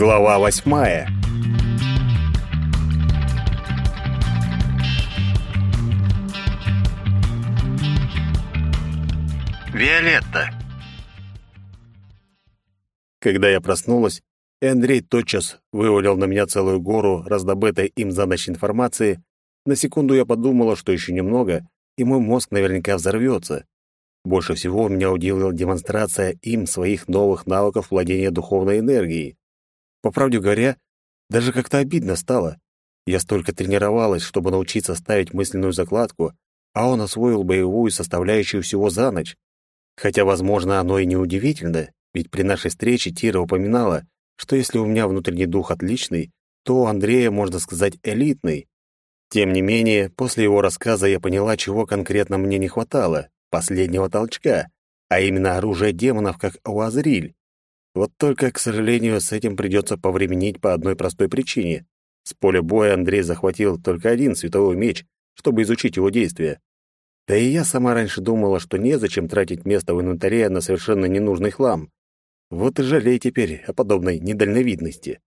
Глава восьмая Виолетта Когда я проснулась, и Андрей тотчас вывалил на меня целую гору раздобытой им за ночь информации, на секунду я подумала, что еще немного, и мой мозг наверняка взорвется. Больше всего меня удивила демонстрация им своих новых навыков владения духовной энергией. По правде говоря, даже как-то обидно стало. Я столько тренировалась, чтобы научиться ставить мысленную закладку, а он освоил боевую составляющую всего за ночь. Хотя, возможно, оно и не удивительно, ведь при нашей встрече Тира упоминала, что если у меня внутренний дух отличный, то у Андрея, можно сказать, элитный. Тем не менее, после его рассказа я поняла, чего конкретно мне не хватало последнего толчка, а именно оружие демонов, как у Азриль. Вот только, к сожалению, с этим придется повременить по одной простой причине. С поля боя Андрей захватил только один световой меч, чтобы изучить его действия. Да и я сама раньше думала, что незачем тратить место в инвентаре на совершенно ненужный хлам. Вот и жалей теперь о подобной недальновидности.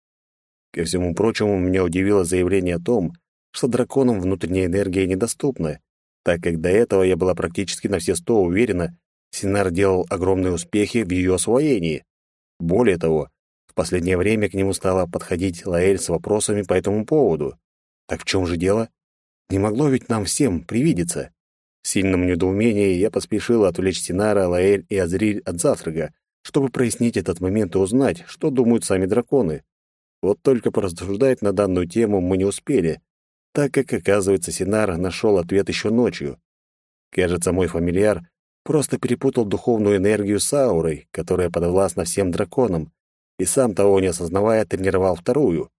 Ко всему прочему, меня удивило заявление о том, что драконам внутренняя энергия недоступна, так как до этого я была практически на все сто уверена, Синар делал огромные успехи в ее освоении. Более того, в последнее время к нему стала подходить Лаэль с вопросами по этому поводу. Так в чем же дело? Не могло ведь нам всем привидеться. В сильном недоумении я поспешила отвлечь Синара, Лаэль и Азриль от завтрака, чтобы прояснить этот момент и узнать, что думают сами драконы. Вот только порассуждать на данную тему мы не успели, так как, оказывается, Синар нашел ответ еще ночью. Кажется, мой фамильяр просто перепутал духовную энергию с аурой, которая подвластна всем драконам, и сам того не осознавая, тренировал вторую.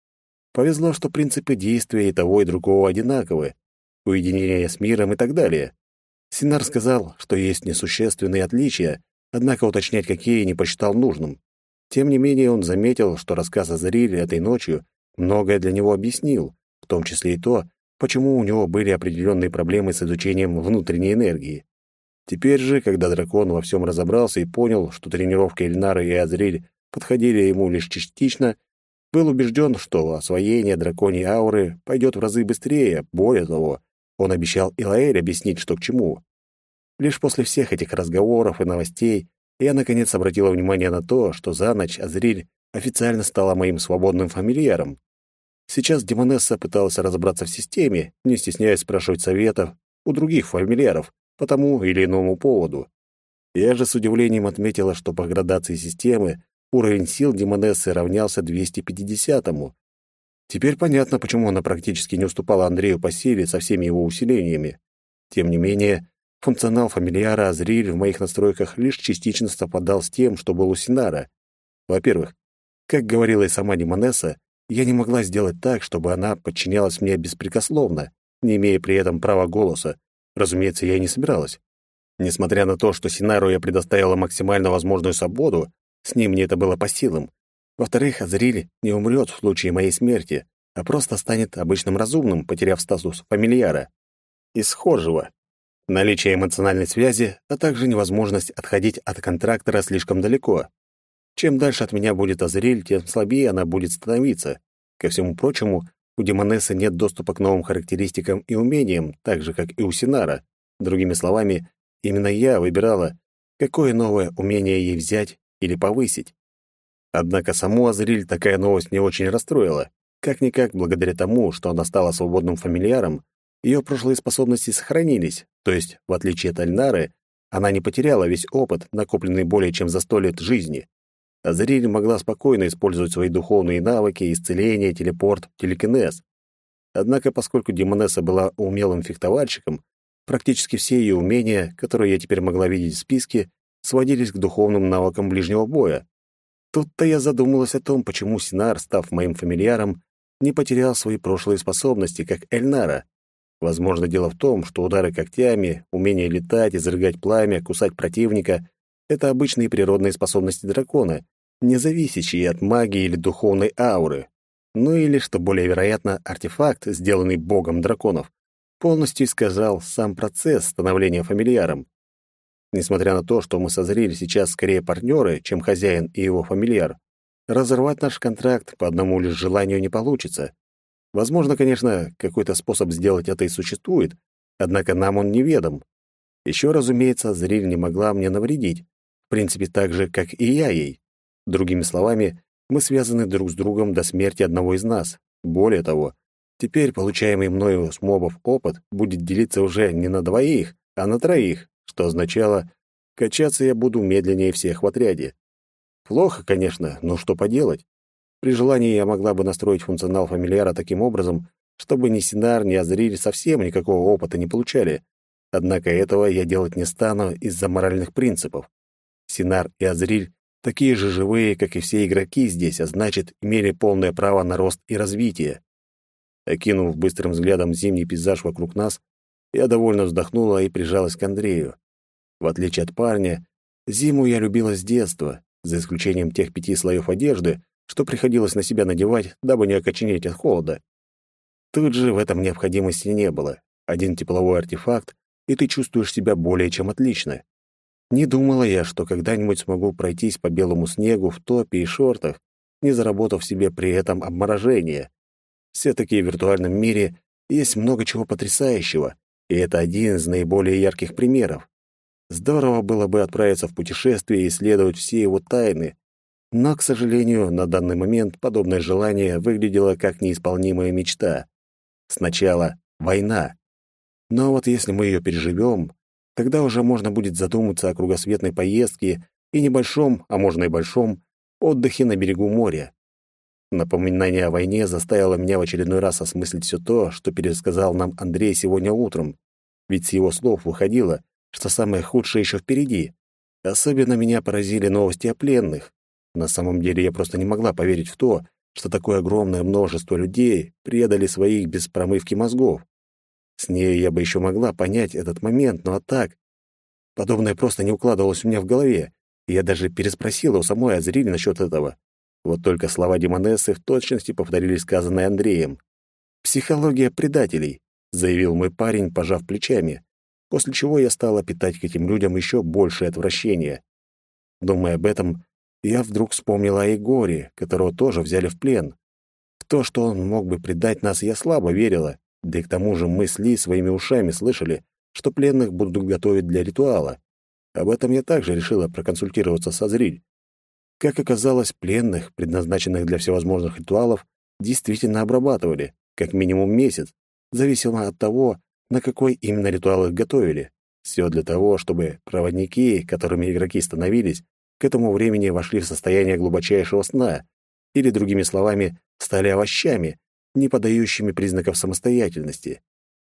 Повезло, что принципы действия и того, и другого одинаковы, уединение с миром и так далее. Синар сказал, что есть несущественные отличия, однако уточнять, какие, не посчитал нужным. Тем не менее, он заметил, что рассказ о Зариле этой ночью многое для него объяснил, в том числе и то, почему у него были определенные проблемы с изучением внутренней энергии. Теперь же, когда дракон во всем разобрался и понял, что тренировки Эльнары и Азриль подходили ему лишь частично, был убежден, что освоение драконьей ауры пойдет в разы быстрее, более того, он обещал Илаэль объяснить, что к чему. Лишь после всех этих разговоров и новостей я наконец обратила внимание на то, что за ночь Азриль официально стала моим свободным фамильяром. Сейчас Демонесса пыталась разобраться в системе, не стесняясь спрашивать советов у других фамильяров по тому или иному поводу. Я же с удивлением отметила, что по градации системы уровень сил Демонессы равнялся 250-му. Теперь понятно, почему она практически не уступала Андрею по силе со всеми его усилениями. Тем не менее, функционал фамильяра Азриль в моих настройках лишь частично совпадал с тем, что был у Синара. Во-первых, как говорила и сама Демонесса, я не могла сделать так, чтобы она подчинялась мне беспрекословно, не имея при этом права голоса. Разумеется, я и не собиралась. Несмотря на то, что Синару я предоставила максимально возможную свободу, с ним мне это было по силам. Во-вторых, Азриль не умрет в случае моей смерти, а просто станет обычным разумным, потеряв статус фамильяра. И схожего. Наличие эмоциональной связи, а также невозможность отходить от контрактора слишком далеко. Чем дальше от меня будет Азриль, тем слабее она будет становиться. Ко всему прочему, у Демонессы нет доступа к новым характеристикам и умениям, так же, как и у Синара. Другими словами, именно я выбирала, какое новое умение ей взять или повысить. Однако саму Азриль такая новость не очень расстроила. Как-никак, благодаря тому, что она стала свободным фамильяром, ее прошлые способности сохранились, то есть, в отличие от Альнары, она не потеряла весь опыт, накопленный более чем за сто лет жизни. Азриль могла спокойно использовать свои духовные навыки, исцеление, телепорт, телекинез. Однако, поскольку Демонесса была умелым фехтовальщиком, практически все ее умения, которые я теперь могла видеть в списке, сводились к духовным навыкам ближнего боя. Тут-то я задумалась о том, почему Синар, став моим фамильяром, не потерял свои прошлые способности, как Эльнара. Возможно, дело в том, что удары когтями, умение летать, изрыгать пламя, кусать противника — это обычные природные способности дракона, не зависящие от магии или духовной ауры. Ну или, что более вероятно, артефакт, сделанный богом драконов, полностью искажал сам процесс становления фамильяром. Несмотря на то, что мы созрели сейчас скорее партнеры, чем хозяин и его фамильяр, разорвать наш контракт по одному лишь желанию не получится. Возможно, конечно, какой-то способ сделать это и существует, однако нам он неведом. Еще, разумеется, Зриль не могла мне навредить, в принципе, так же, как и я ей. Другими словами, мы связаны друг с другом до смерти одного из нас. Более того, теперь получаемый мною с мобов опыт будет делиться уже не на двоих, а на троих, что означало, качаться я буду медленнее всех в отряде. Плохо, конечно, но что поделать? При желании я могла бы настроить функционал фамильяра таким образом, чтобы ни Синар, ни Азриль совсем никакого опыта не получали. Однако этого я делать не стану из-за моральных принципов. Синар и Азриль такие же живые, как и все игроки здесь, а значит, имели полное право на рост и развитие. Окинув быстрым взглядом зимний пейзаж вокруг нас, я довольно вздохнула и прижалась к Андрею. В отличие от парня, зиму я любила с детства, за исключением тех пяти слоев одежды, что приходилось на себя надевать, дабы не окоченеть от холода. Тут же в этом необходимости не было. Один тепловой артефакт, и ты чувствуешь себя более чем отлично. Не думала я, что когда-нибудь смогу пройтись по белому снегу в топе и шортах, не заработав себе при этом обморожение. Все-таки в виртуальном мире есть много чего потрясающего, и это один из наиболее ярких примеров. Здорово было бы отправиться в путешествие и исследовать все его тайны, но, к сожалению, на данный момент подобное желание выглядело как неисполнимая мечта. Сначала война. Но вот если мы ее переживем, тогда уже можно будет задуматься о кругосветной поездке и небольшом, а можно и большом, отдыхе на берегу моря. Напоминание о войне заставило меня в очередной раз осмыслить все то, что пересказал нам Андрей сегодня утром. Ведь с его слов выходило, что самое худшее еще впереди. Особенно меня поразили новости о пленных. На самом деле я просто не могла поверить в то, что такое огромное множество людей предали своих без промывки мозгов. С ней я бы еще могла понять этот момент, но а так... Подобное просто не укладывалось у меня в голове, и я даже переспросила у самой Азриль насчет этого. Вот только слова Демонессы в точности повторили сказанное Андреем. «Психология предателей», — заявил мой парень, пожав плечами, после чего я стала питать к этим людям еще большее отвращение. Думая об этом, я вдруг вспомнила о Егоре, которого тоже взяли в плен. В то, что он мог бы предать нас, я слабо верила, да и к тому же мы с Ли своими ушами слышали, что пленных будут готовить для ритуала. Об этом я также решила проконсультироваться со Зриль. Как оказалось, пленных, предназначенных для всевозможных ритуалов, действительно обрабатывали, как минимум месяц, зависимо от того, на какой именно ритуал их готовили. Все для того, чтобы проводники, которыми игроки становились, к этому времени вошли в состояние глубочайшего сна, или, другими словами, стали овощами, не подающими признаков самостоятельности.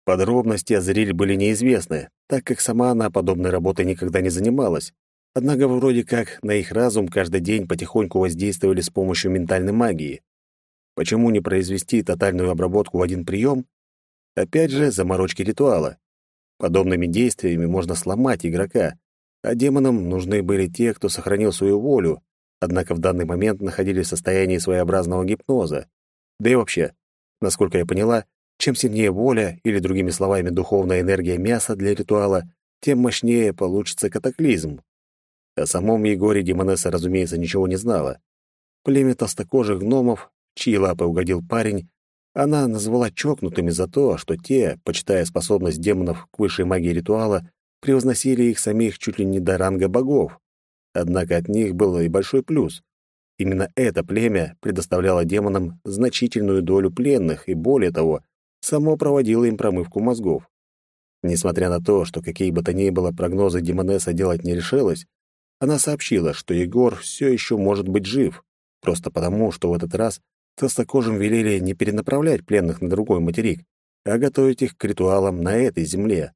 Подробности Азриль были неизвестны, так как сама она подобной работой никогда не занималась. Однако вроде как на их разум каждый день потихоньку воздействовали с помощью ментальной магии. Почему не произвести тотальную обработку в один прием? Опять же, заморочки ритуала. Подобными действиями можно сломать игрока, а демонам нужны были те, кто сохранил свою волю, однако в данный момент находились в состоянии своеобразного гипноза. Да и вообще, насколько я поняла, чем сильнее воля, или, другими словами, духовная энергия мяса для ритуала, тем мощнее получится катаклизм. О самом Егоре Демонесса, разумеется, ничего не знала. Племя толстокожих гномов, чьи лапы угодил парень, она назвала чокнутыми за то, что те, почитая способность демонов к высшей магии ритуала, превозносили их самих чуть ли не до ранга богов. Однако от них был и большой плюс. Именно это племя предоставляло демонам значительную долю пленных и, более того, само проводило им промывку мозгов. Несмотря на то, что какие бы то ни было прогнозы Демонесса делать не решилась, она сообщила, что Егор все еще может быть жив, просто потому, что в этот раз толстокожим велели не перенаправлять пленных на другой материк, а готовить их к ритуалам на этой земле.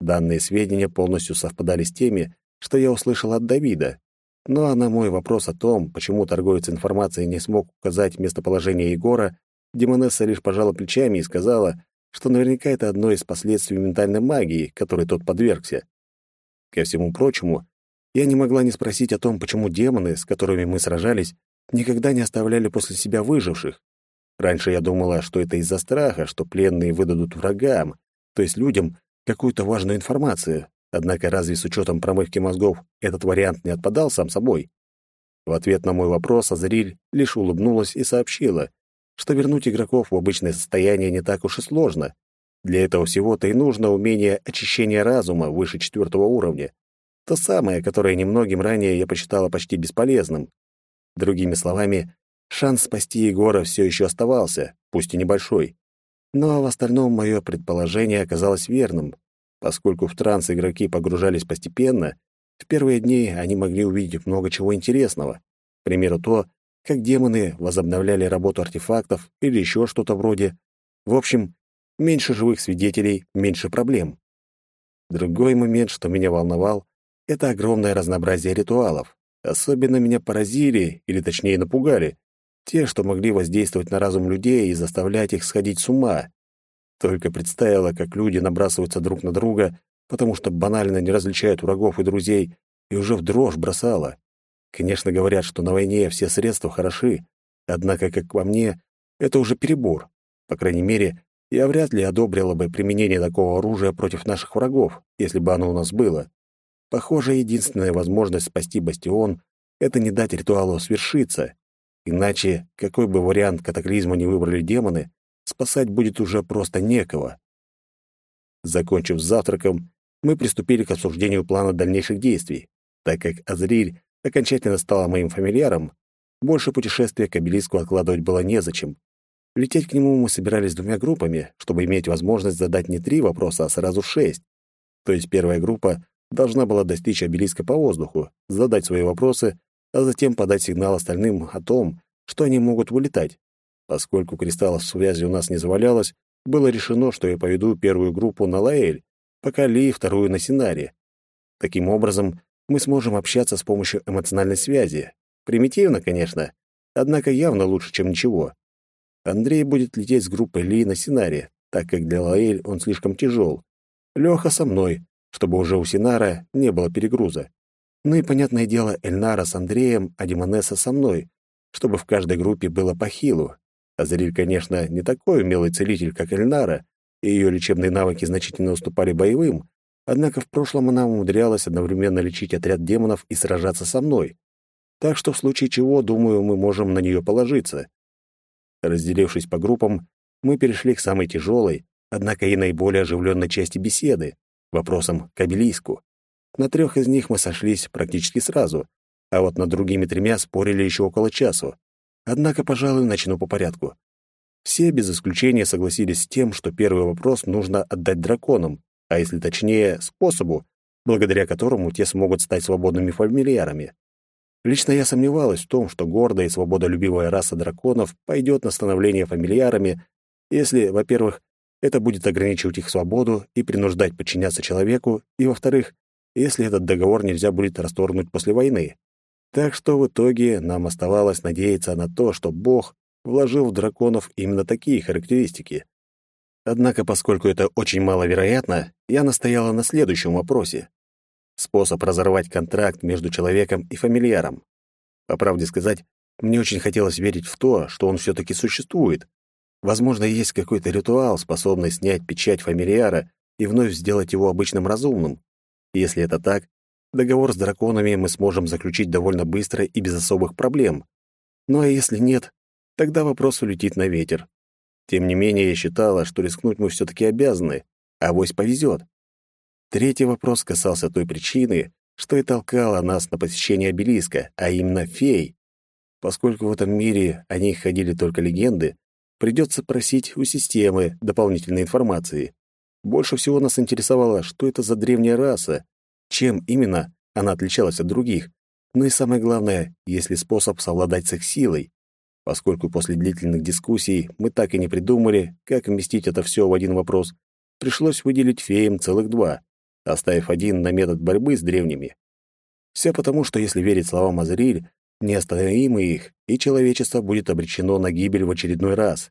Данные сведения полностью совпадали с теми, что я услышал от Давида. Но на мой вопрос о том, почему торговец информацией не смог указать местоположение Егора, Демонесса лишь пожала плечами и сказала, что наверняка это одно из последствий ментальной магии, которой тот подвергся. Ко всему прочему, я не могла не спросить о том, почему демоны, с которыми мы сражались, никогда не оставляли после себя выживших. Раньше я думала, что это из-за страха, что пленные выдадут врагам, то есть людям, какую-то важную информацию. Однако разве с учетом промывки мозгов этот вариант не отпадал сам собой? В ответ на мой вопрос Азриль лишь улыбнулась и сообщила, что вернуть игроков в обычное состояние не так уж и сложно. Для этого всего-то и нужно умение очищения разума выше четвертого уровня. То самое, которое немногим ранее я посчитала почти бесполезным. Другими словами, шанс спасти Егора все еще оставался, пусть и небольшой. Но в остальном мое предположение оказалось верным. Поскольку в транс игроки погружались постепенно, в первые дни они могли увидеть много чего интересного. К примеру, то, как демоны возобновляли работу артефактов или еще что-то вроде. В общем, меньше живых свидетелей, меньше проблем. Другой момент, что меня волновал, это огромное разнообразие ритуалов. Особенно меня поразили, или точнее напугали, те, что могли воздействовать на разум людей и заставлять их сходить с ума. Только представила, как люди набрасываются друг на друга, потому что банально не различают врагов и друзей, и уже в дрожь бросала. Конечно, говорят, что на войне все средства хороши, однако, как по мне, это уже перебор. По крайней мере, я вряд ли одобрила бы применение такого оружия против наших врагов, если бы оно у нас было. Похоже, единственная возможность спасти бастион — это не дать ритуалу свершиться. Иначе, какой бы вариант катаклизма не выбрали демоны, спасать будет уже просто некого. Закончив завтраком, мы приступили к обсуждению плана дальнейших действий. Так как Азриль окончательно стала моим фамильяром, больше путешествия к обелиску откладывать было незачем. Лететь к нему мы собирались двумя группами, чтобы иметь возможность задать не три вопроса, а сразу шесть. То есть первая группа должна была достичь обелиска по воздуху, задать свои вопросы, а затем подать сигнал остальным о том, что они могут вылетать. Поскольку кристаллов связи у нас не завалялось, было решено, что я поведу первую группу на Лаэль, пока Ли вторую на Синаре. Таким образом, мы сможем общаться с помощью эмоциональной связи. Примитивно, конечно, однако явно лучше, чем ничего. Андрей будет лететь с группой Ли на Синаре, так как для Лаэль он слишком тяжел. Леха со мной, чтобы уже у Синара не было перегруза. Ну и, понятное дело, Эльнара с Андреем, а Димонеса со мной, чтобы в каждой группе было по хилу. Азриль, конечно, не такой умелый целитель, как Эльнара, и ее лечебные навыки значительно уступали боевым, однако в прошлом она умудрялась одновременно лечить отряд демонов и сражаться со мной. Так что в случае чего, думаю, мы можем на нее положиться. Разделившись по группам, мы перешли к самой тяжелой, однако и наиболее оживленной части беседы — вопросам к обелиску. На трех из них мы сошлись практически сразу, а вот над другими тремя спорили еще около часу. Однако, пожалуй, начну по порядку. Все без исключения согласились с тем, что первый вопрос нужно отдать драконам, а если точнее, способу, благодаря которому те смогут стать свободными фамильярами. Лично я сомневалась в том, что гордая и свободолюбивая раса драконов пойдет на становление фамильярами, если, во-первых, это будет ограничивать их свободу и принуждать подчиняться человеку, и, во-вторых, если этот договор нельзя будет расторгнуть после войны. Так что в итоге нам оставалось надеяться на то, что Бог вложил в драконов именно такие характеристики. Однако, поскольку это очень маловероятно, я настояла на следующем вопросе. Способ разорвать контракт между человеком и фамильяром. По правде сказать, мне очень хотелось верить в то, что он все таки существует. Возможно, есть какой-то ритуал, способный снять печать фамильяра и вновь сделать его обычным разумным. Если это так, договор с драконами мы сможем заключить довольно быстро и без особых проблем. Ну а если нет, тогда вопрос улетит на ветер. Тем не менее, я считала, что рискнуть мы все таки обязаны, а авось повезет. Третий вопрос касался той причины, что и толкало нас на посещение обелиска, а именно фей. Поскольку в этом мире о них ходили только легенды, придется просить у системы дополнительной информации. Больше всего нас интересовало, что это за древняя раса, чем именно она отличалась от других, ну и самое главное, есть ли способ совладать с их силой. Поскольку после длительных дискуссий мы так и не придумали, как вместить это все в один вопрос, пришлось выделить феям целых два, оставив один на метод борьбы с древними. Все потому, что если верить словам Азриль, не остановим их, и человечество будет обречено на гибель в очередной раз.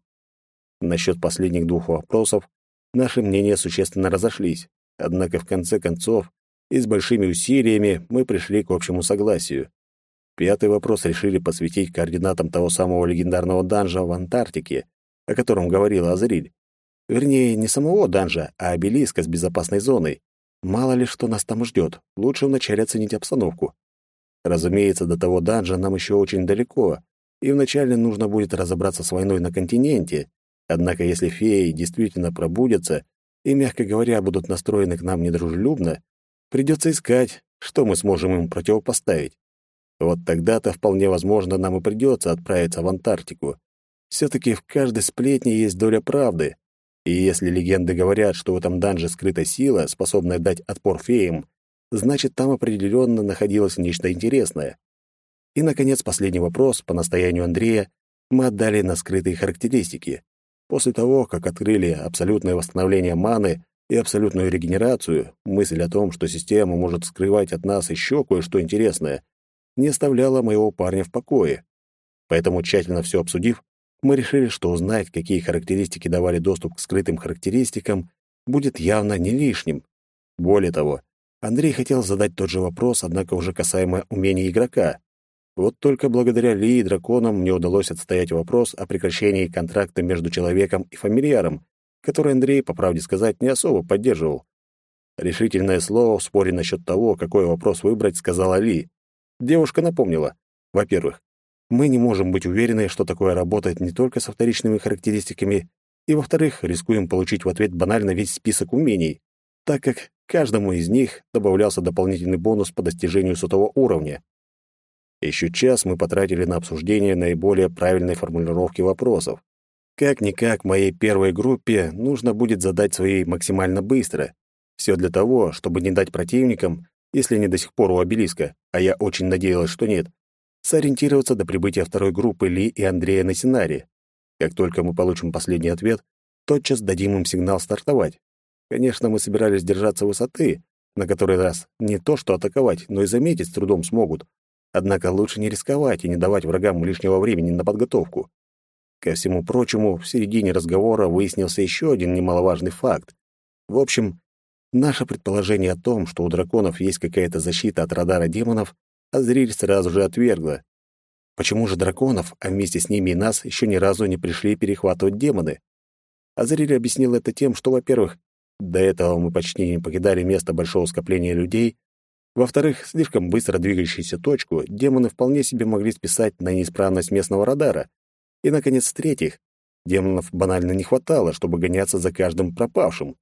Насчет последних двух вопросов Наши мнения существенно разошлись, однако в конце концов и с большими усилиями мы пришли к общему согласию. Пятый вопрос решили посвятить координатам того самого легендарного данжа в Антарктике, о котором говорила Азриль. Вернее, не самого данжа, а обелиска с безопасной зоной. Мало ли что нас там ждет, лучше вначале оценить обстановку. Разумеется, до того данжа нам еще очень далеко, и вначале нужно будет разобраться с войной на континенте. Однако если феи действительно пробудятся и, мягко говоря, будут настроены к нам недружелюбно, придется искать, что мы сможем им противопоставить. Вот тогда-то вполне возможно нам и придется отправиться в Антарктику. Все-таки в каждой сплетне есть доля правды. И если легенды говорят, что в этом данже скрыта сила, способная дать отпор феям, значит, там определенно находилось нечто интересное. И, наконец, последний вопрос по настоянию Андрея мы отдали на скрытые характеристики. После того, как открыли абсолютное восстановление маны и абсолютную регенерацию, мысль о том, что система может скрывать от нас еще кое-что интересное, не оставляла моего парня в покое. Поэтому, тщательно все обсудив, мы решили, что узнать, какие характеристики давали доступ к скрытым характеристикам, будет явно не лишним. Более того, Андрей хотел задать тот же вопрос, однако уже касаемо умений игрока. Вот только благодаря Ли и драконам мне удалось отстоять вопрос о прекращении контракта между человеком и фамильяром, который Андрей, по правде сказать, не особо поддерживал. Решительное слово в споре насчет того, какой вопрос выбрать, сказала Ли. Девушка напомнила. Во-первых, мы не можем быть уверены, что такое работает не только со вторичными характеристиками, и, во-вторых, рискуем получить в ответ банально весь список умений, так как каждому из них добавлялся дополнительный бонус по достижению сотого уровня. Еще час мы потратили на обсуждение наиболее правильной формулировки вопросов. Как-никак моей первой группе нужно будет задать свои максимально быстро. Все для того, чтобы не дать противникам если они до сих пор у обелиска, а я очень надеялась, что нет, сориентироваться до прибытия второй группы Ли и Андрея на Синаре. Как только мы получим последний ответ, тотчас дадим им сигнал стартовать. Конечно, мы собирались держаться высоты, на которой раз не то что атаковать, но и заметить с трудом смогут. Однако лучше не рисковать и не давать врагам лишнего времени на подготовку. Ко всему прочему, в середине разговора выяснился еще один немаловажный факт. В общем, Наше предположение о том, что у драконов есть какая-то защита от радара демонов, Азриль сразу же отвергла. Почему же драконов, а вместе с ними и нас, еще ни разу не пришли перехватывать демоны? Азриль объяснил это тем, что, во-первых, до этого мы почти не покидали место большого скопления людей, во-вторых, слишком быстро двигающуюся точку демоны вполне себе могли списать на неисправность местного радара, и, наконец, в-третьих, демонов банально не хватало, чтобы гоняться за каждым пропавшим.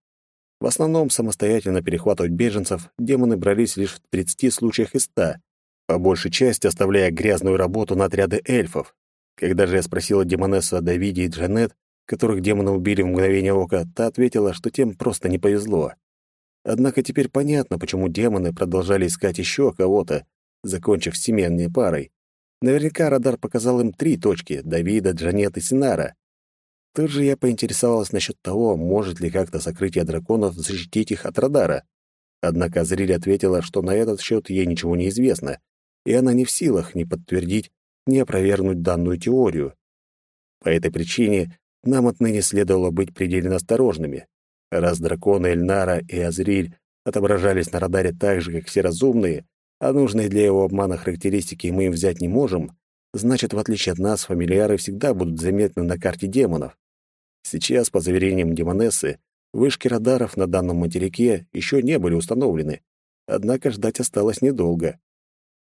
В основном самостоятельно перехватывать беженцев демоны брались лишь в 30 случаях из 100, по большей части оставляя грязную работу на отряды эльфов. Когда же я спросила демонессу о Давиде и Джанет, которых демоны убили в мгновение ока, та ответила, что тем просто не повезло. Однако теперь понятно, почему демоны продолжали искать еще кого-то, закончив семейной парой. Наверняка радар показал им три точки — Давида, Джанет и Синара. Тут же я поинтересовалась насчет того, может ли как-то сокрытие драконов защитить их от радара. Однако Азриль ответила, что на этот счет ей ничего не известно, и она не в силах ни подтвердить, ни опровергнуть данную теорию. По этой причине нам отныне следовало быть предельно осторожными. Раз драконы Эльнара и Азриль отображались на радаре так же, как все разумные, а нужные для его обмана характеристики мы им взять не можем, значит, в отличие от нас, фамильяры всегда будут заметны на карте демонов. Сейчас, по заверениям Демонессы, вышки радаров на данном материке еще не были установлены, однако ждать осталось недолго.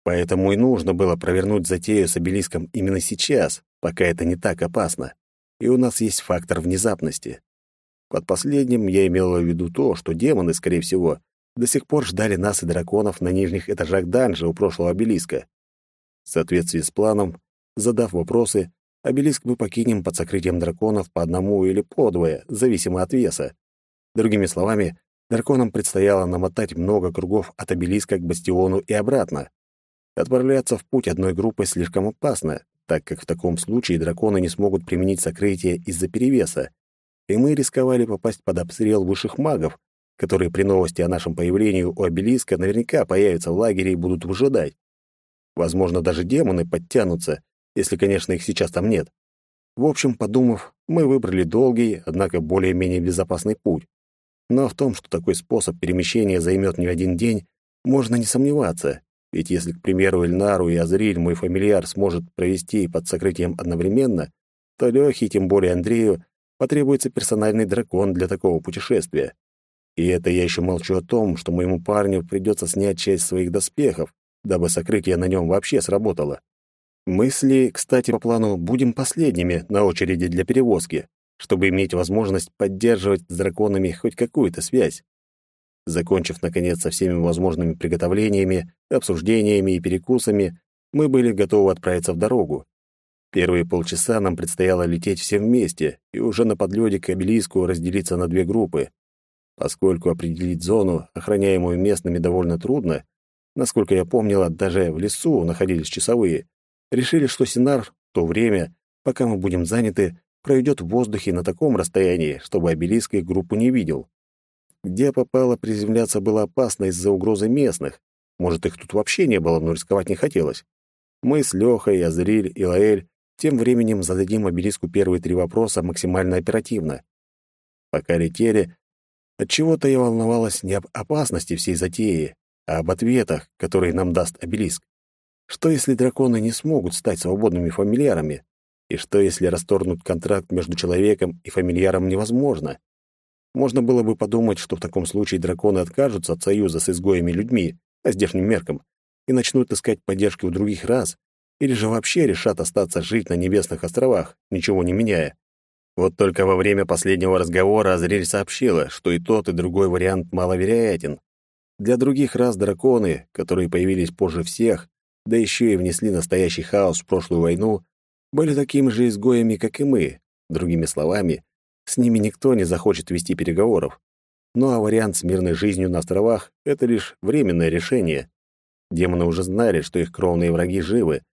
Поэтому и нужно было провернуть затею с обелиском именно сейчас, пока это не так опасно. И у нас есть фактор внезапности. Под последним я имела в виду то, что демоны, скорее всего, до сих пор ждали нас и драконов на нижних этажах данжа у прошлого обелиска. В соответствии с планом, задав вопросы, Обелиск мы покинем под сокрытием драконов по одному или по двое, зависимо от веса. Другими словами, драконам предстояло намотать много кругов от обелиска к бастиону и обратно. Отправляться в путь одной группой слишком опасно, так как в таком случае драконы не смогут применить сокрытие из-за перевеса, и мы рисковали попасть под обстрел высших магов, которые при новости о нашем появлении у обелиска наверняка появятся в лагере и будут выжидать. Возможно, даже демоны подтянутся, если, конечно, их сейчас там нет. В общем, подумав, мы выбрали долгий, однако более-менее безопасный путь. Но в том, что такой способ перемещения займет не один день, можно не сомневаться. Ведь если, к примеру, Эльнару и Азриль мой фамильяр сможет провести под сокрытием одновременно, то Лёхе, тем более Андрею, потребуется персональный дракон для такого путешествия. И это я еще молчу о том, что моему парню придется снять часть своих доспехов, дабы сокрытие на нем вообще сработало. Мысли, кстати, по плану будем последними на очереди для перевозки, чтобы иметь возможность поддерживать с драконами хоть какую-то связь. Закончив, наконец, со всеми возможными приготовлениями, обсуждениями и перекусами, мы были готовы отправиться в дорогу. Первые полчаса нам предстояло лететь все вместе и уже на подлёте к обелиску разделиться на две группы. Поскольку определить зону, охраняемую местными, довольно трудно, насколько я помнила, даже в лесу находились часовые, решили, что Синар в то время, пока мы будем заняты, пройдет в воздухе на таком расстоянии, чтобы обелиск их группу не видел. Где попало приземляться было опасно из-за угрозы местных. Может, их тут вообще не было, но рисковать не хотелось. Мы с Лёхой, Азриль и Лаэль тем временем зададим обелиску первые три вопроса максимально оперативно. Пока летели, отчего-то я волновалась не об опасности всей затеи, а об ответах, которые нам даст обелиск. Что, если драконы не смогут стать свободными фамильярами? И что, если расторгнуть контракт между человеком и фамильяром невозможно? Можно было бы подумать, что в таком случае драконы откажутся от союза с изгоями людьми, по здешним меркам, и начнут искать поддержки у других рас, или же вообще решат остаться жить на небесных островах, ничего не меняя. Вот только во время последнего разговора Азрель сообщила, что и тот, и другой вариант маловероятен. Для других рас драконы, которые появились позже всех, да еще и внесли настоящий хаос в прошлую войну, были такими же изгоями, как и мы. Другими словами, с ними никто не захочет вести переговоров. Ну а вариант с мирной жизнью на островах — это лишь временное решение. Демоны уже знали, что их кровные враги живы,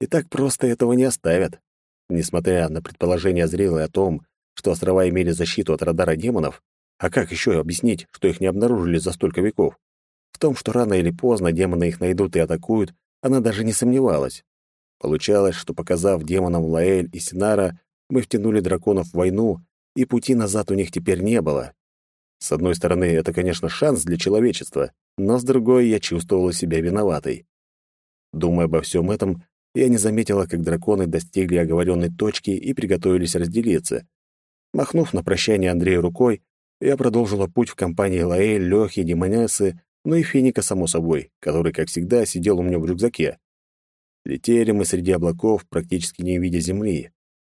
и так просто этого не оставят. Несмотря на предположение зрелое о том, что острова имели защиту от радара демонов, а как еще объяснить, что их не обнаружили за столько веков? В том, что рано или поздно демоны их найдут и атакуют, она даже не сомневалась. Получалось, что показав демонам Лаэль и Синара, мы втянули драконов в войну, и пути назад у них теперь не было. С одной стороны, это, конечно, шанс для человечества, но с другой я чувствовала себя виноватой. Думая обо всем этом, я не заметила, как драконы достигли оговоренной точки и приготовились разделиться. Махнув на прощание Андрею рукой, я продолжила путь в компании Лаэль, Лёхи, Демонессы, ну и Финика, само собой, который, как всегда, сидел у меня в рюкзаке. Летели мы среди облаков, практически не видя земли.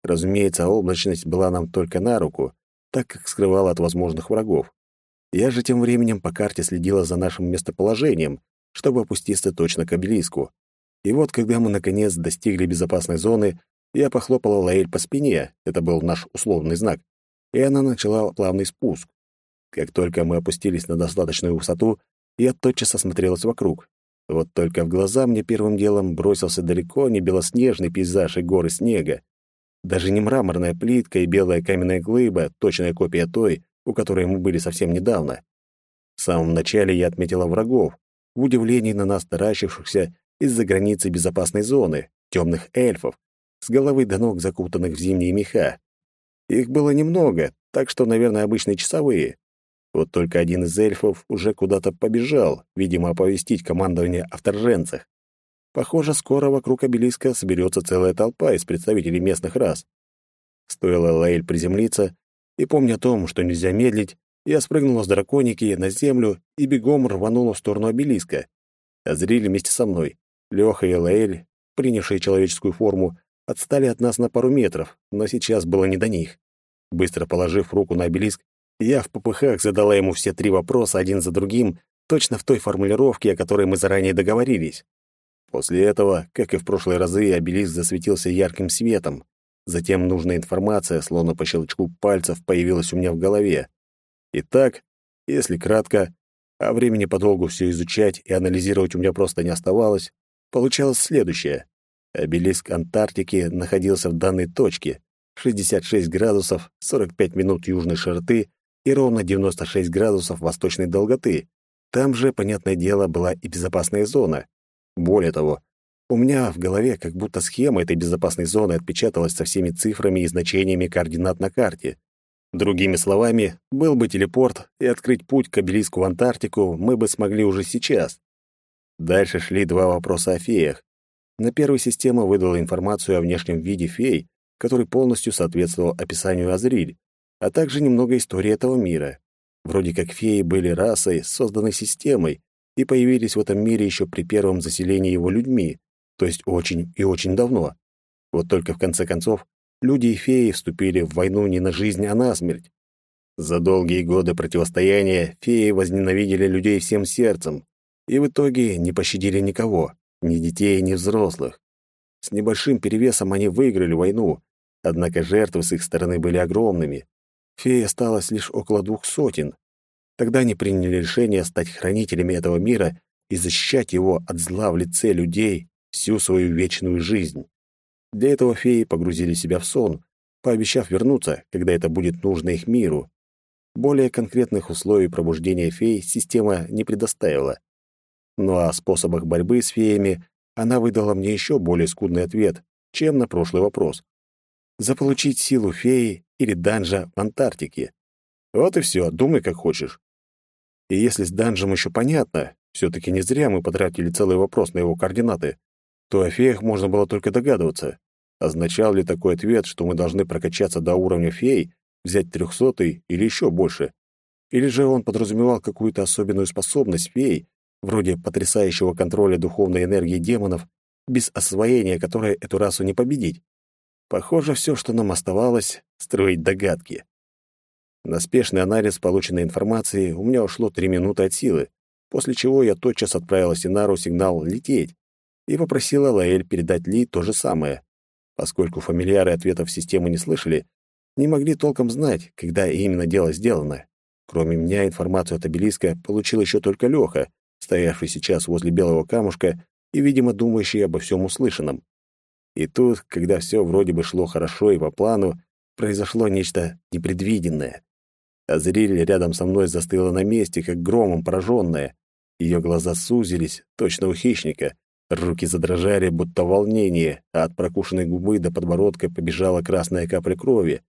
Разумеется, облачность была нам только на руку, так как скрывала от возможных врагов. Я же тем временем по карте следила за нашим местоположением, чтобы опуститься точно к обелиску. И вот, когда мы наконец достигли безопасной зоны, я похлопала Лаэль по спине, это был наш условный знак, и она начала плавный спуск. Как только мы опустились на достаточную высоту, я тотчас осмотрелась вокруг. Вот только в глаза мне первым делом бросился далеко не белоснежный пейзаж и горы снега, даже не мраморная плитка и белая каменная глыба, точная копия той, у которой мы были совсем недавно. В самом начале я отметила врагов, в удивлении на нас таращившихся из-за границы безопасной зоны, темных эльфов, с головы до ног закутанных в зимние меха. Их было немного, так что, наверное, обычные часовые. Вот только один из эльфов уже куда-то побежал, видимо, оповестить командование о вторженцах. Похоже, скоро вокруг обелиска соберется целая толпа из представителей местных рас. Стоило Лаэль приземлиться, и, помня о том, что нельзя медлить, я спрыгнула с драконики на землю и бегом рванула в сторону обелиска. Озрили вместе со мной. Лёха и Лаэль, принявшие человеческую форму, отстали от нас на пару метров, но сейчас было не до них. Быстро положив руку на обелиск, я в попыхах задала ему все три вопроса один за другим, точно в той формулировке, о которой мы заранее договорились. После этого, как и в прошлые разы, обелиск засветился ярким светом. Затем нужная информация, словно по щелчку пальцев, появилась у меня в голове. Итак, если кратко, а времени подолгу все изучать и анализировать у меня просто не оставалось, получалось следующее. Обелиск Антарктики находился в данной точке, 66 градусов 45 минут южной широты и ровно 96 градусов восточной долготы. Там же, понятное дело, была и безопасная зона. Более того, у меня в голове как будто схема этой безопасной зоны отпечаталась со всеми цифрами и значениями координат на карте. Другими словами, был бы телепорт, и открыть путь к обелиску в Антарктику мы бы смогли уже сейчас. Дальше шли два вопроса о феях. На первой система выдала информацию о внешнем виде фей, который полностью соответствовал описанию Азриль, а также немного истории этого мира. Вроде как феи были расой, созданной системой, и появились в этом мире еще при первом заселении его людьми, то есть очень и очень давно. Вот только в конце концов люди и феи вступили в войну не на жизнь, а на смерть. За долгие годы противостояния феи возненавидели людей всем сердцем и в итоге не пощадили никого, ни детей, ни взрослых. С небольшим перевесом они выиграли войну, однако жертвы с их стороны были огромными. Фей осталось лишь около двух сотен. Тогда они приняли решение стать хранителями этого мира и защищать его от зла в лице людей всю свою вечную жизнь. Для этого феи погрузили себя в сон, пообещав вернуться, когда это будет нужно их миру. Более конкретных условий пробуждения фей система не предоставила. Ну а о способах борьбы с феями она выдала мне еще более скудный ответ, чем на прошлый вопрос. Заполучить силу феи или данжа в Антарктике. Вот и все, думай как хочешь. И если с данжем еще понятно, все-таки не зря мы потратили целый вопрос на его координаты, то о феях можно было только догадываться. Означал ли такой ответ, что мы должны прокачаться до уровня фей, взять трехсотый или еще больше? Или же он подразумевал какую-то особенную способность фей, вроде потрясающего контроля духовной энергии демонов, без освоения которой эту расу не победить? Похоже, все, что нам оставалось, строить догадки. На спешный анализ полученной информации у меня ушло три минуты от силы, после чего я тотчас отправила Синару сигнал «лететь» и попросила Лаэль передать Ли то же самое. Поскольку фамильяры ответов системы не слышали, не могли толком знать, когда именно дело сделано. Кроме меня информацию от обелиска получил еще только Леха, стоявший сейчас возле белого камушка и, видимо, думающий обо всем услышанном. И тут, когда все вроде бы шло хорошо и по плану, произошло нечто непредвиденное. Азриль рядом со мной застыла на месте, как громом пораженная. Ее глаза сузились, точно у хищника, Руки задрожали, будто волнение, а от прокушенной губы до подбородка побежала красная капля крови.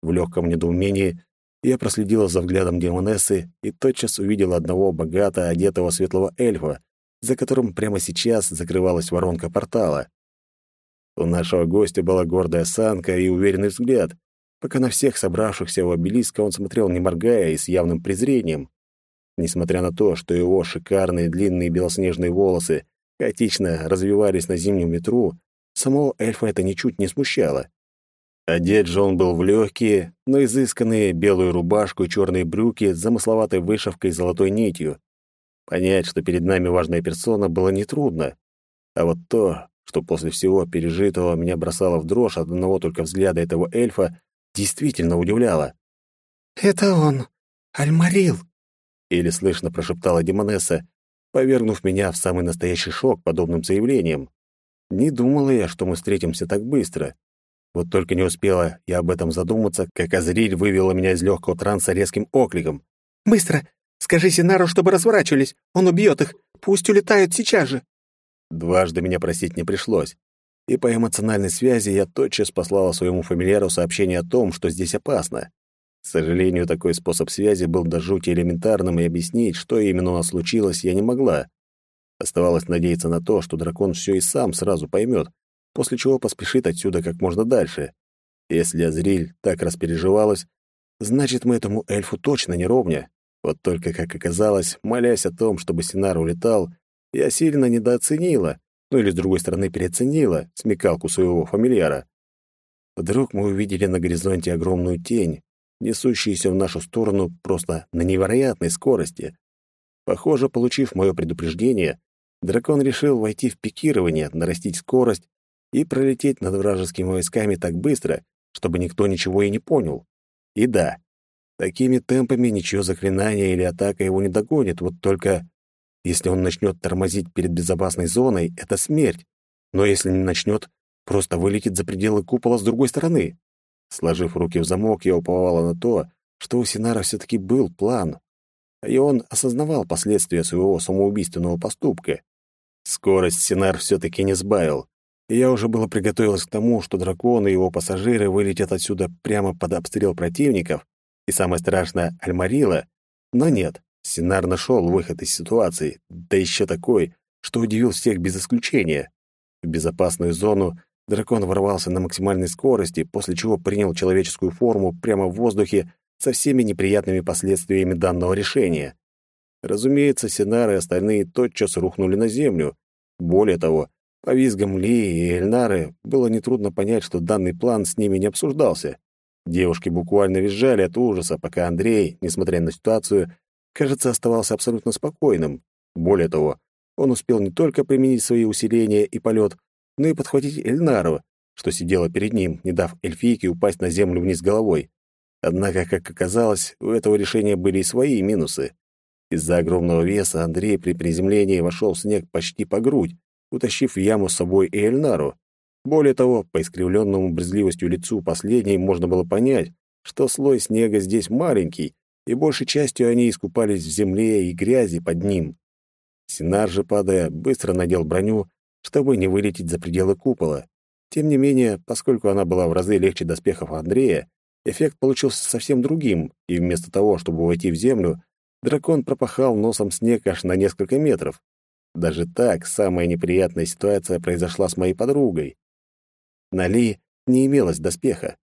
В легком недоумении я проследила за взглядом демонессы и тотчас увидела одного богато одетого светлого эльфа, за которым прямо сейчас закрывалась воронка портала. У нашего гостя была гордая осанка и уверенный взгляд, пока на всех собравшихся у обелиска он смотрел не моргая и с явным презрением. Несмотря на то, что его шикарные длинные белоснежные волосы хаотично развивались на зимнем ветру, самого эльфа это ничуть не смущало. Одет же он был в легкие, но изысканные белую рубашку и черные брюки с замысловатой вышивкой и золотой нитью. Понять, что перед нами важная персона, было нетрудно. А вот то, что после всего пережитого меня бросало в дрожь от одного только взгляда этого эльфа, действительно удивляло. «Это он, Альмарил!» — еле слышно прошептала Демонесса, повергнув меня в самый настоящий шок подобным заявлением. Не думала я, что мы встретимся так быстро. Вот только не успела я об этом задуматься, как Азриль вывела меня из легкого транса резким окликом. «Быстро! Скажи Синару, чтобы разворачивались! Он убьет их! Пусть улетают сейчас же!» Дважды меня просить не пришлось. И по эмоциональной связи я тотчас послала своему фамильяру сообщение о том, что здесь опасно. К сожалению, такой способ связи был до жути элементарным, и объяснить, что именно у нас случилось, я не могла. Оставалось надеяться на то, что дракон все и сам сразу поймет, после чего поспешит отсюда как можно дальше. Если Азриль так распереживалась, значит, мы этому эльфу точно не ровня. Вот только, как оказалось, молясь о том, чтобы Синар улетал, я сильно недооценила, ну или, с другой стороны, переоценила смекалку своего фамильяра. Вдруг мы увидели на горизонте огромную тень, несущиеся в нашу сторону просто на невероятной скорости. Похоже, получив мое предупреждение, дракон решил войти в пикирование, нарастить скорость и пролететь над вражескими войсками так быстро, чтобы никто ничего и не понял. И да, такими темпами ничего заклинания или атака его не догонит, вот только если он начнет тормозить перед безопасной зоной, это смерть. Но если не начнет, просто вылетит за пределы купола с другой стороны. Сложив руки в замок, я уповала на то, что у Синара все-таки был план, и он осознавал последствия своего самоубийственного поступка. Скорость Синар все-таки не сбавил, и я уже было приготовилась к тому, что дракон и его пассажиры вылетят отсюда прямо под обстрел противников, и самое страшное — Альмарила, но нет, Синар нашел выход из ситуации, да еще такой, что удивил всех без исключения. В безопасную зону Дракон ворвался на максимальной скорости, после чего принял человеческую форму прямо в воздухе со всеми неприятными последствиями данного решения. Разумеется, Синар и остальные тотчас рухнули на землю. Более того, по визгам Ли и Эльнары было нетрудно понять, что данный план с ними не обсуждался. Девушки буквально визжали от ужаса, пока Андрей, несмотря на ситуацию, кажется, оставался абсолютно спокойным. Более того, он успел не только применить свои усиления и полет, но и подхватить Эльнару, что сидела перед ним, не дав эльфийке упасть на землю вниз головой. Однако, как оказалось, у этого решения были и свои минусы. Из-за огромного веса Андрей при приземлении вошел в снег почти по грудь, утащив в яму с собой и Эльнару. Более того, по искривленному брезгливостью лицу последней можно было понять, что слой снега здесь маленький, и большей частью они искупались в земле и грязи под ним. Синар же, падая, быстро надел броню, чтобы не вылететь за пределы купола. Тем не менее, поскольку она была в разы легче доспехов Андрея, эффект получился совсем другим, и вместо того, чтобы войти в землю, дракон пропахал носом снег аж на несколько метров. Даже так самая неприятная ситуация произошла с моей подругой. На Ли не имелось доспеха,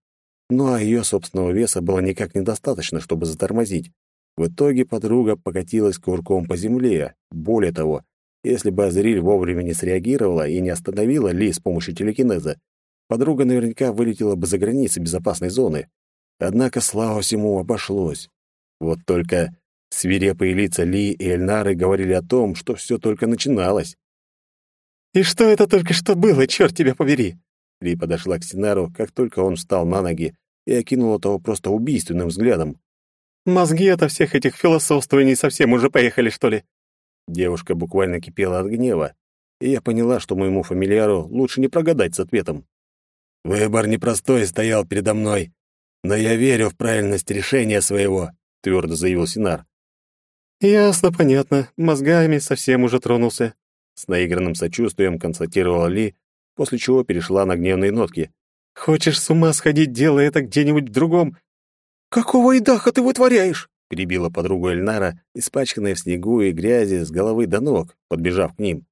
но ее собственного веса было никак недостаточно, чтобы затормозить. В итоге подруга покатилась кувырком по земле. Более того, если бы Азриль вовремя не среагировала и не остановила Ли с помощью телекинеза, подруга наверняка вылетела бы за границы безопасной зоны. Однако, слава всему, обошлось. Вот только Свирепые лица Ли и Эльнары говорили о том, что все только начиналось. «И что это только что было, черт тебя побери!» Ли подошла к Синару, как только он встал на ноги, и окинула того просто убийственным взглядом. «Мозги от всех этих философствований совсем уже поехали, что ли?» Девушка буквально кипела от гнева, и я поняла, что моему фамильяру лучше не прогадать с ответом. «Выбор непростой стоял передо мной, но я верю в правильность решения своего», — твердо заявил Синар. «Ясно, понятно. Мозгами совсем уже тронулся». С наигранным сочувствием констатировала Ли, после чего перешла на гневные нотки. «Хочешь с ума сходить, делай это где-нибудь в другом?» «Какого идаха ты вытворяешь?» — перебила подругу Эльнара, испачканная в снегу и грязи с головы до ног, подбежав к ним.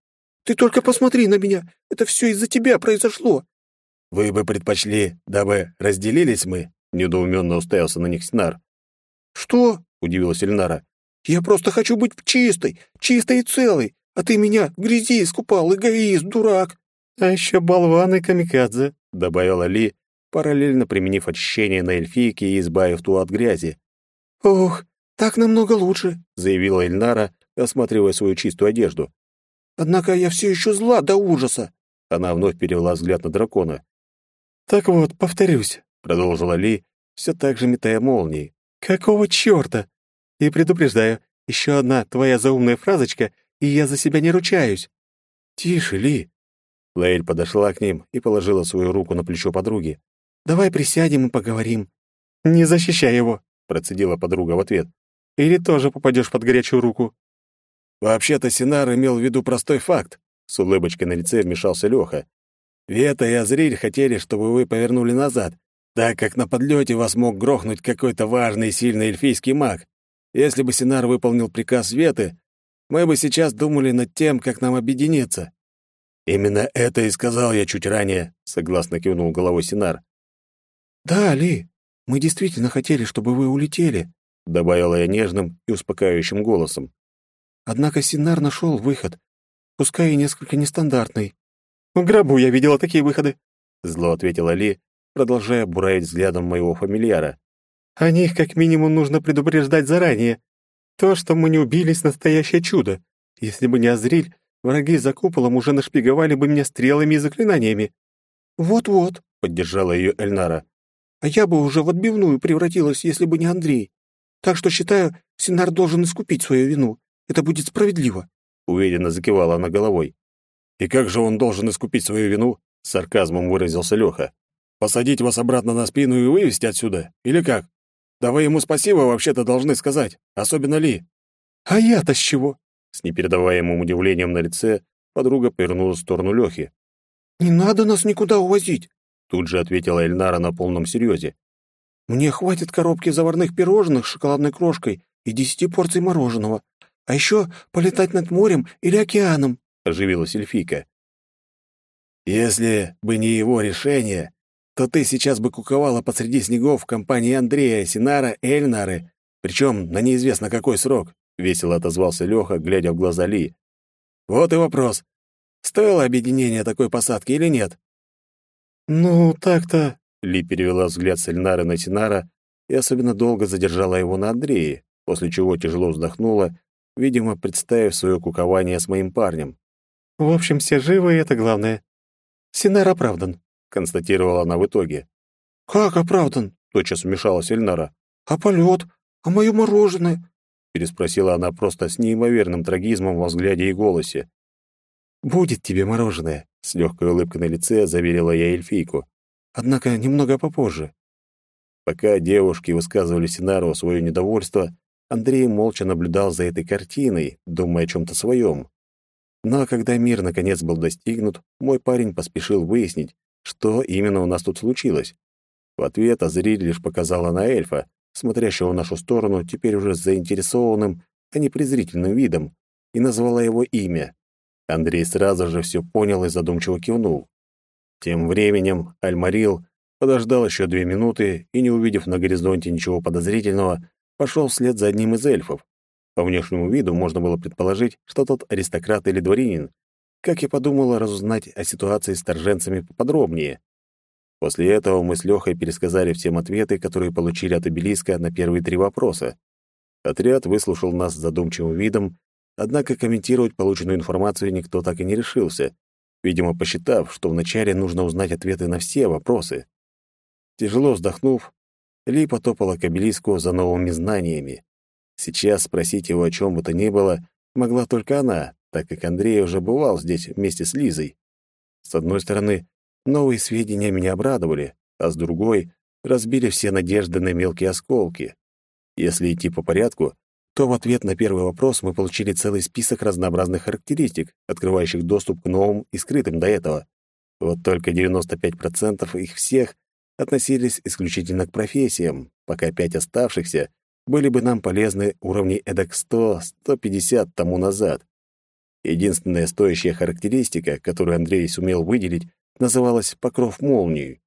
«Ты только посмотри на меня! Это все из-за тебя произошло!» «Вы бы предпочли, дабы разделились мы?» — недоуменно уставился на них Снар. «Что?» — удивилась Эльнара. Я просто хочу быть чистой, чистой и целой, а ты меня в грязи искупал, эгоист, дурак. А еще болван и камикадзе, добавила Ли, параллельно применив очищение на эльфийке и избавив ту от грязи. Ох, так намного лучше, заявила Эльнара, осматривая свою чистую одежду. Однако я все еще зла до ужаса. Она вновь перевела взгляд на дракона. Так вот, повторюсь, продолжила Ли, все так же метая молнии. Какого чёрта? И предупреждаю, еще одна твоя заумная фразочка, и я за себя не ручаюсь. Тише, Ли. Лейль подошла к ним и положила свою руку на плечо подруги. Давай присядем и поговорим. Не защищай его, процедила подруга в ответ. Или тоже попадешь под горячую руку. Вообще-то Синар имел в виду простой факт. С улыбочкой на лице вмешался Леха. Вета и Азриль хотели, чтобы вы повернули назад, так как на подлете вас мог грохнуть какой-то важный и сильный эльфийский маг. Если бы Синар выполнил приказ Веты, мы бы сейчас думали над тем, как нам объединиться. Именно это и сказал я чуть ранее, согласно кивнул головой Синар. Да, Ли, мы действительно хотели, чтобы вы улетели, добавила я нежным и успокаивающим голосом. Однако Синар нашел выход, пускай и несколько нестандартный. В гробу я видела такие выходы, зло ответила Ли, продолжая буравить взглядом моего фамильяра. О них как минимум нужно предупреждать заранее. То, что мы не убились, настоящее чудо. Если бы не Азриль, враги за куполом уже нашпиговали бы меня стрелами и заклинаниями. Вот-вот, поддержала ее Эльнара. А я бы уже в отбивную превратилась, если бы не Андрей. Так что считаю, Синар должен искупить свою вину. Это будет справедливо. Уверенно закивала она головой. И как же он должен искупить свою вину? Сарказмом выразился Леха. Посадить вас обратно на спину и вывести отсюда? Или как? Да вы ему спасибо вообще-то должны сказать, особенно Ли. А я-то с чего? С непередаваемым удивлением на лице подруга повернулась в сторону Лёхи. Не надо нас никуда увозить, тут же ответила Эльнара на полном серьезе. Мне хватит коробки заварных пирожных с шоколадной крошкой и десяти порций мороженого. А еще полетать над морем или океаном, оживилась эльфийка. Если бы не его решение, то ты сейчас бы куковала посреди снегов в компании Андрея, Синара и Эльнары, причем на неизвестно какой срок. — весело отозвался Лёха, глядя в глаза Ли. «Вот и вопрос. Стоило объединение такой посадки или нет?» «Ну, так-то...» — Ли перевела взгляд с Эльнары на Синара и особенно долго задержала его на Андрее, после чего тяжело вздохнула, видимо, представив свое кукование с моим парнем. «В общем, все живы, и это главное. Синар оправдан», — констатировала она в итоге. «Как оправдан?» — тотчас вмешалась Эльнара. «А полет? А мое мороженое?» — переспросила она просто с неимоверным трагизмом во взгляде и голосе. «Будет тебе мороженое», — с легкой улыбкой на лице заверила я эльфийку. «Однако немного попозже». Пока девушки высказывали Синару свое недовольство, Андрей молча наблюдал за этой картиной, думая о чем-то своем. Но когда мир наконец был достигнут, мой парень поспешил выяснить, что именно у нас тут случилось. В ответ Азриль лишь показала на эльфа, смотрящего в нашу сторону теперь уже с заинтересованным, а не презрительным видом, и назвала его имя. Андрей сразу же все понял и задумчиво кивнул. Тем временем Альмарил подождал еще две минуты и, не увидев на горизонте ничего подозрительного, пошел вслед за одним из эльфов. По внешнему виду можно было предположить, что тот аристократ или дворянин. Как я подумала разузнать о ситуации с торженцами поподробнее. После этого мы с Лёхой пересказали всем ответы, которые получили от обелиска на первые три вопроса. Отряд выслушал нас с задумчивым видом, однако комментировать полученную информацию никто так и не решился, видимо, посчитав, что вначале нужно узнать ответы на все вопросы. Тяжело вздохнув, ли потопала к обелиску за новыми знаниями. Сейчас спросить его о чем бы то ни было могла только она, так как Андрей уже бывал здесь вместе с Лизой. С одной стороны, новые сведения меня обрадовали, а с другой — разбили все надежды на мелкие осколки. Если идти по порядку, то в ответ на первый вопрос мы получили целый список разнообразных характеристик, открывающих доступ к новым и скрытым до этого. Вот только 95% их всех относились исключительно к профессиям, пока пять оставшихся были бы нам полезны уровней эдак 100-150 тому назад. Единственная стоящая характеристика, которую Андрей сумел выделить, называлась «покров молнии».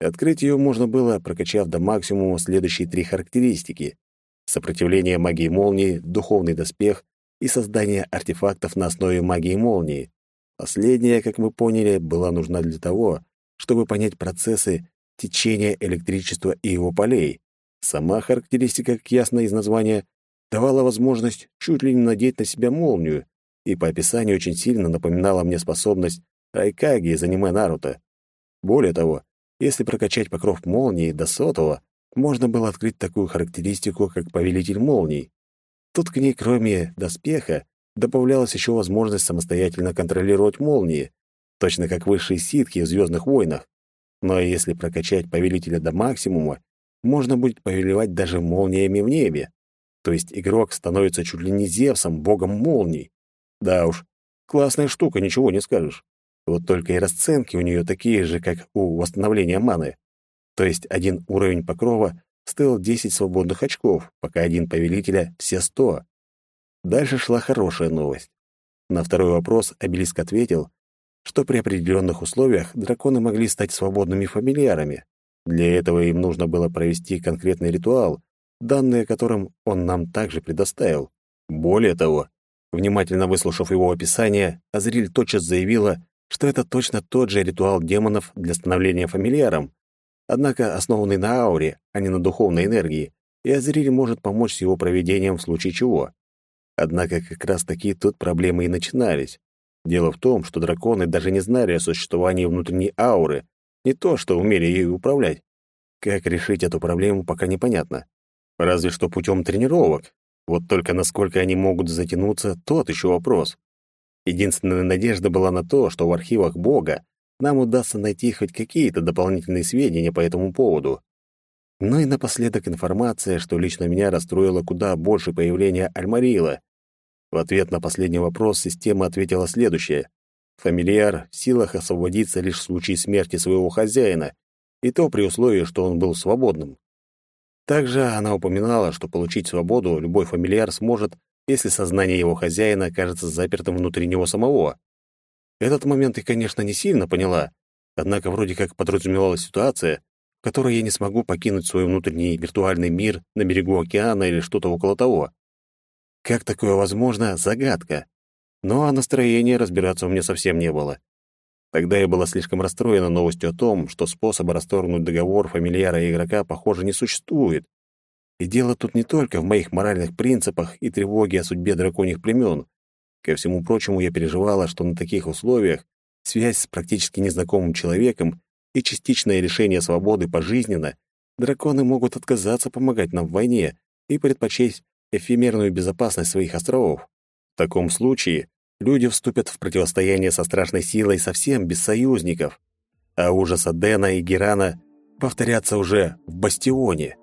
Открыть ее можно было, прокачав до максимума следующие три характеристики — сопротивление магии молнии, духовный доспех и создание артефактов на основе магии молнии. Последняя, как мы поняли, была нужна для того, чтобы понять процессы течения электричества и его полей. Сама характеристика, как ясно из названия, давала возможность чуть ли не надеть на себя молнию, и по описанию очень сильно напоминала мне способность Райкаги из аниме Наруто. Более того, если прокачать покров молнии до сотого, можно было открыть такую характеристику, как Повелитель молний. Тут к ней, кроме доспеха, добавлялась еще возможность самостоятельно контролировать молнии, точно как высшие ситхи в «Звездных войнах». Но если прокачать Повелителя до максимума, можно будет повелевать даже молниями в небе. То есть игрок становится чуть ли не Зевсом, богом молний. Да уж, классная штука, ничего не скажешь. Вот только и расценки у нее такие же, как у восстановления маны. То есть один уровень покрова стоил 10 свободных очков, пока один повелителя — все 100. Дальше шла хорошая новость. На второй вопрос обелиск ответил, что при определенных условиях драконы могли стать свободными фамильярами. Для этого им нужно было провести конкретный ритуал, данные о котором он нам также предоставил. Более того, внимательно выслушав его описание, Азриль тотчас заявила, что это точно тот же ритуал демонов для становления фамильяром, однако основанный на ауре, а не на духовной энергии, и Азриль может помочь с его проведением в случае чего. Однако как раз-таки тут проблемы и начинались. Дело в том, что драконы даже не знали о существовании внутренней ауры, не то, что умели ею управлять. Как решить эту проблему, пока непонятно. Разве что путем тренировок. Вот только насколько они могут затянуться, тот еще вопрос. Единственная надежда была на то, что в архивах Бога нам удастся найти хоть какие-то дополнительные сведения по этому поводу. Ну и напоследок информация, что лично меня расстроило куда больше появления Альмарила. В ответ на последний вопрос система ответила следующее. Фамильяр в силах освободиться лишь в случае смерти своего хозяина, и то при условии, что он был свободным. Также она упоминала, что получить свободу любой фамильяр сможет, если сознание его хозяина окажется запертым внутри него самого. Этот момент я, конечно, не сильно поняла, однако вроде как подразумевалась ситуация, в которой я не смогу покинуть свой внутренний виртуальный мир на берегу океана или что-то около того. Как такое возможно, загадка. Но о настроении разбираться у меня совсем не было. Тогда я была слишком расстроена новостью о том, что способа расторгнуть договор фамильяра и игрока, похоже, не существует. И дело тут не только в моих моральных принципах и тревоге о судьбе драконьих племен. Ко всему прочему, я переживала, что на таких условиях связь с практически незнакомым человеком и частичное решение свободы пожизненно, драконы могут отказаться помогать нам в войне и предпочесть эфемерную безопасность своих островов. В таком случае люди вступят в противостояние со страшной силой совсем без союзников, а ужас Дэна и Герана повторятся уже в Бастионе.